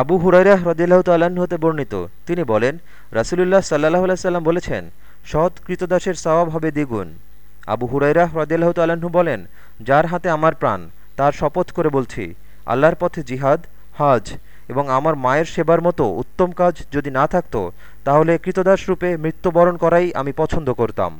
আবু হুরাইরা হ্রদিল্লাহ তাল্লাহ্ন হতে বর্ণিত। তিনি বলেন, রাসুলুল্লাহ সাল্লাহ সাল্লাম বলেছেন সৎ কৃতদাসের সওয়াব হবে দ্বিগুণ। আবু হুরাইরা হ্রদিল্লাহ তাল্লাহ্ন বলেন, যার হাতে আমার প্রাণ, তার শপথ করে বলছি, আল্লাহর পথে জিহাদ, হজ এবং আমার মায়ের সেবার মতো উত্তম কাজ যদি না থাকতো, তাহলে কৃতদাস রূপে মৃত্যুবরণ করাই আমি পছন্দ করতাম।